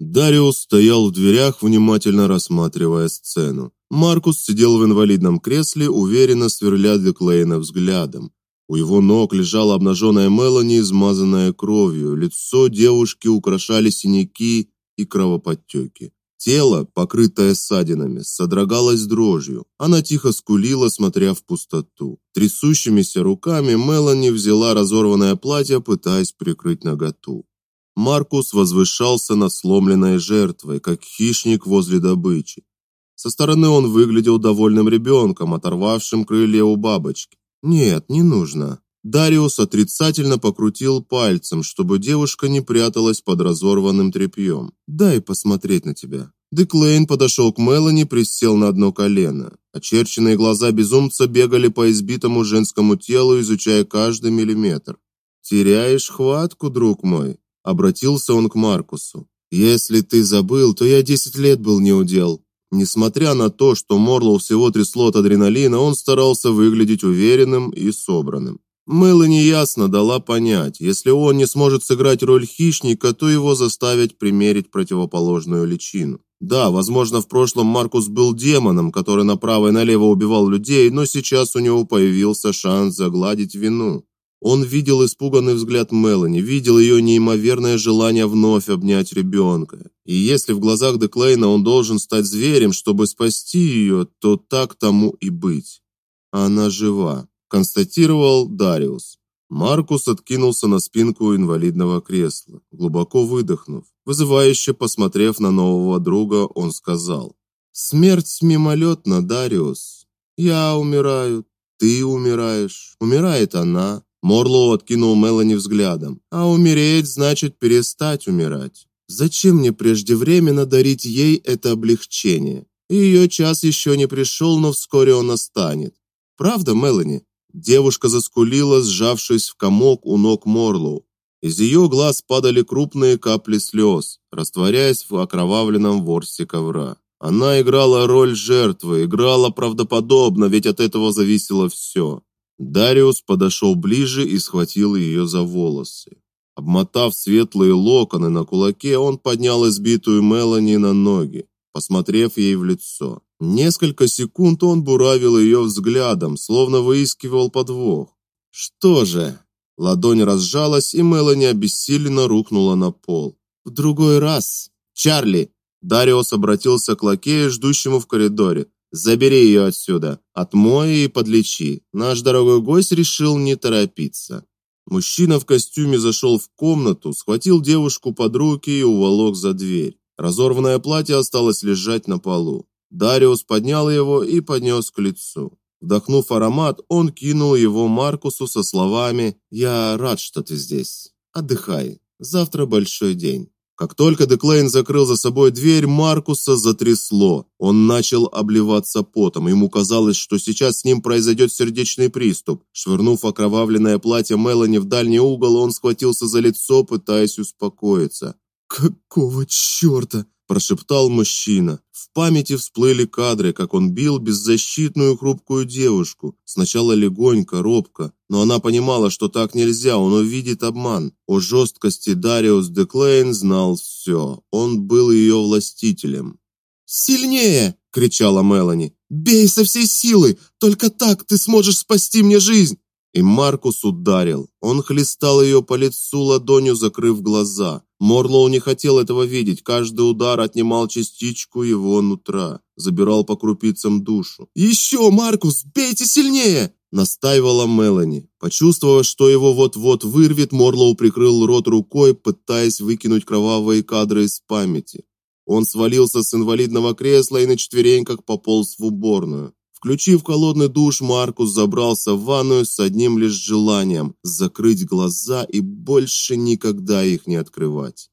Дариус стоял в дверях, внимательно рассматривая сцену. Маркус сидел в инвалидном кресле, уверенно сверля Деклейна взглядом. У его ног лежала обнаженная Мелани, измазанная кровью. Лицо девушки украшали синяки и кровоподтеки. Тело, покрытое ссадинами, содрогалось дрожью. Она тихо скулила, смотря в пустоту. Трясущимися руками Мелани взяла разорванное платье, пытаясь прикрыть наготу. Маркус возвышался над сломленной жертвой, как хищник возле добычи. Со стороны он выглядел довольным ребенком, оторвавшим крылья у бабочки. Нет, не нужно. Дариус отрицательно покрутил пальцем, чтобы девушка не пряталась под разорванным тряпьем. Дай посмотреть на тебя. Деклейн подошел к Мелани, присел на одно колено. Очерченные глаза безумца бегали по избитому женскому телу, изучая каждый миллиметр. Теряешь хватку, друг мой, обратился он к Маркусу. Если ты забыл, то я десять лет был неудел. Несмотря на то, что Морлоу всего трясло от адреналина, он старался выглядеть уверенным и собранным. Мелани ясно дала понять, если он не сможет сыграть роль хищника, то его заставят примерить противоположную личину. Да, возможно, в прошлом Маркус был демоном, который направо и налево убивал людей, но сейчас у него появился шанс загладить вину. Он видел испуганный взгляд Мелани, видел ее неимоверное желание вновь обнять ребенка. И если в глазах Деклейна он должен стать зверем, чтобы спасти ее, то так тому и быть. Она жива, констатировал Дариус. Маркус откинулся на спинку инвалидного кресла, глубоко выдохнув. Вызывающе посмотрев на нового друга, он сказал: "Смерть мимолетна, Дариус. Я умираю, ты умираешь, умирает она, Морлоу откинул Мелани взглядом. А умереть значит перестать умирать. Зачем мне преждевременно дарить ей это облегчение? Ее час еще не пришел, но вскоре он настанет. Правда, Мелани? Девушка заскулила, сжавшись в комок у ног Морлоу. Из ее глаз падали крупные капли слез, растворяясь в окровавленном ворсе ковра. Она играла роль жертвы, играла правдоподобно, ведь от этого зависело все. Дариус подошел ближе и схватил ее за волосы. Обмотав светлые локоны на кулаке, он поднял избитую Мелани на ноги, посмотрев ей в лицо. Несколько секунд он буравил ее взглядом, словно выискивал подвох. Что же? Ладонь разжалась, и Мелани обессиленно рухнула на пол. В другой раз. Чарли, Дариус обратился к лакею, ждущему в коридоре. Забери ее отсюда, отмой и подлечи. Наш дорогой гость решил не торопиться. Мужчина в костюме зашел в комнату, схватил девушку под руки и уволок за дверь. Разорванное платье осталось лежать на полу. Дариус поднял его и поднес к лицу. Вдохнув аромат, он кинул его Маркусу со словами: "Я рад, что ты здесь. Отдыхай. Завтра большой день". Как только Деклейн закрыл за собой дверь, Маркуса затрясло. Он начал обливаться потом. Ему казалось, что сейчас с ним произойдет сердечный приступ. Швырнув окровавленное платье Мелани в дальний угол, он схватился за лицо, пытаясь успокоиться. Какого чёрта? Прошептал мужчина. В памяти всплыли кадры, как он бил беззащитную хрупкую девушку. Сначала легонько, робко, но она понимала, что так нельзя, он увидит обман. О жесткости Дариус Деклейн знал все. Он был ее властителем. "Сильнее!" кричала Мелани. "Бей со всей силы, только так ты сможешь спасти мне жизнь". И Маркус ударил. Он хлестал ее по лицу ладонью, закрыв глаза. Морлоу не хотел этого видеть. Каждый удар отнимал частичку его нутра, забирал по крупицам душу. «Еще, Маркус, бейте сильнее!" настаивала Мелани. Почувствовав, что его вот-вот вырвет, Морлоу прикрыл рот рукой, пытаясь выкинуть кровавые кадры из памяти. Он свалился с инвалидного кресла и на четвереньках пополз в уборную. Включив холодный душ, Маркус забрался в ванную с одним лишь желанием закрыть глаза и больше никогда их не открывать.